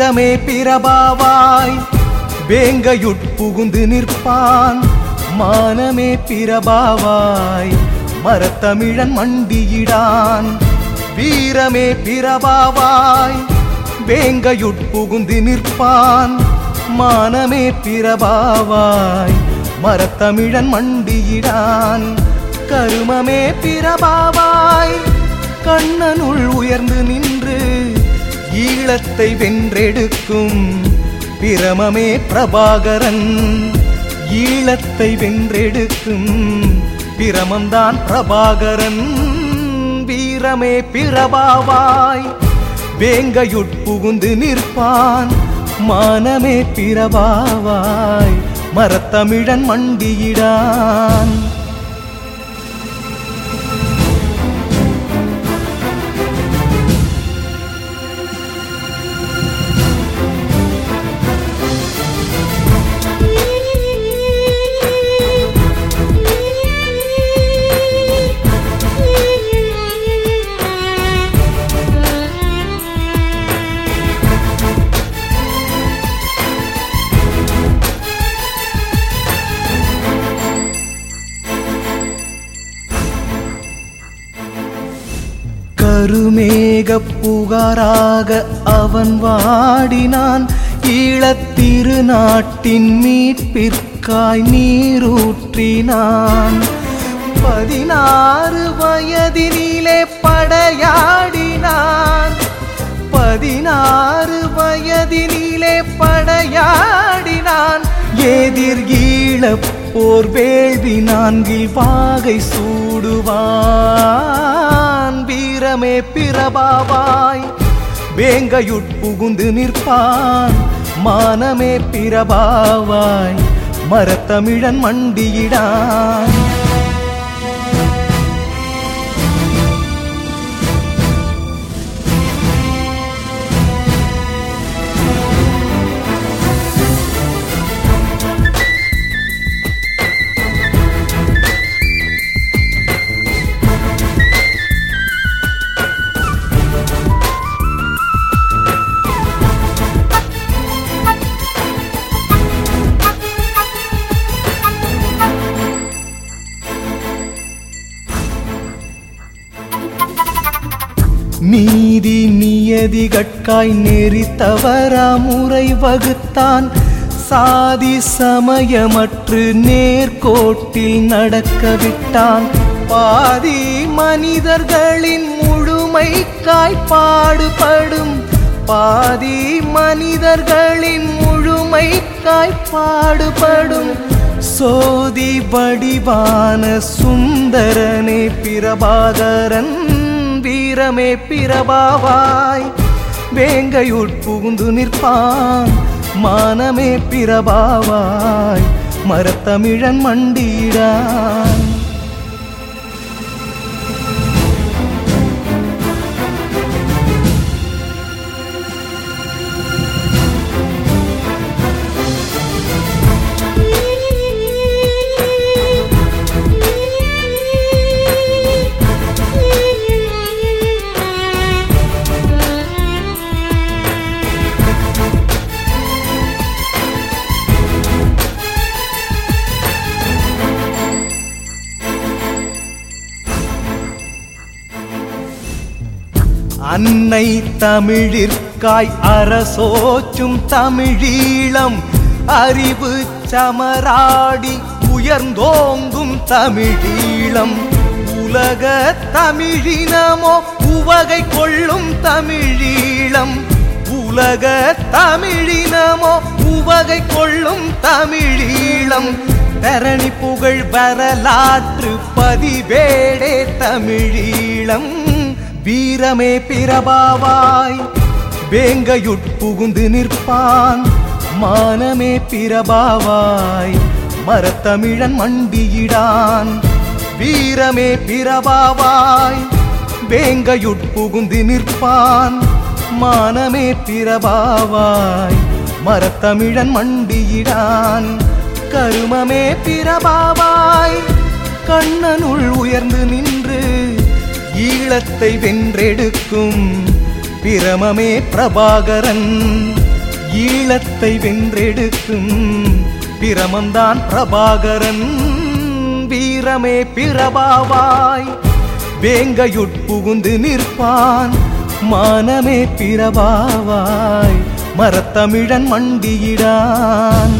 வீரமே பிரபாவாய். வேங்கையுட்புகுந்து நிற்பான். மானமே பிரபாவாய். மரத்தமிழன் மண்டியிடான். வீரமே பிரபாவாய். வேங்கையுட்புகுந்து நிற்பான். மானமே பிரபாவாய். மரத்தமிழன் மண்டியிடான். கருமமே பிரபாவாய். கண்ணனுள் உயர்ந்து நின்று ஈழத்தை வென்றெடுக்கும் பிரமமே பிரபாகரன். ஈழத்தை வென்றெடுக்கும் பிரமம்தான் பிரபாகரன். வீரமே பிரபாவாய் வேங்கையுட்புகுந்து நிற்பான். மானமே பிரபாவாய் மரத்தமிழன் மண்டியிடான். கருமேக புகாராக அவன் வாடினான். ஈழத்திரு நாட்டின் மீட்பிற்காய் நீரூற்றினான். பதினாறு வயதினிலே படையாடினான். பதினாறு வயதினிலே படையாடினான். எதிர்கீழப் போர் வேள்வி நான்கில் வாகை சூடுவான். வீரமே பிரபாவாய் வேங்கையுட்புகுந்து நிற்பான். மானமே பிரபாவாய் மரத்தமிழன் மண்டியிடான். நீதி நியதிகட்காய் நெறி தவறா முறை வகுத்தான். சாதி சமயமற்று நேர்கோட்டில் நடக்க விட்டான் பாதி மனிதர்களின் முழுமைக்காய் பாடுபடும். பாதி மனிதர்களின் முழுமைக்காய் பாடுபடும். சோதி வடிவான சுந்தரனே பிரபாகரன் வீரமே பிரபாவாய். வேங்கையுட்புகுந்து நிற்பான் மானமே பிரபாவாய். மரத்தமிழன் மண்டியிடான் அன்னை தமிழிற்காய் அரசோச்சும் தமிழீழம். அறிவு சமராடி உயர்ந்தோங்கும் தமிழீழம். உலக தமிழினமோ உவகை கொள்ளும் தமிழீழம். உலக தமிழினமோ உவகை கொள்ளும் தமிழீழம். தரணி புகழ் வரலாற்று பதிவேடே தமிழீழம். வீரமே பிரபாவாய். வேங்கையுட்புகுந்து நிற்பான். மானமே பிரபாவாய். மரத்தமிழன் மண்டியிடான். வீரமே பிரபாவாய். வேங்கையுட்புகுந்து நிற்பான். மானமே பிரபாவாய். மரத்தமிழன் மண்டியிடான். கருமமே பிரபாவாய். கண்ணனுள் உயர்ந்து நின்று ஈழத்தை வென்றெடுக்கும் பிரமமே பிரபாகரன். ஈழத்தை வென்றெடுக்கும் பிரமந்தான் பிரபாகரன். வீரமே பிரபாவாய் வேங்கையுட்புகுந்து நிற்பான். மானமே பிரபாவாய் மரத்தமிழன் மண்டியிடான்.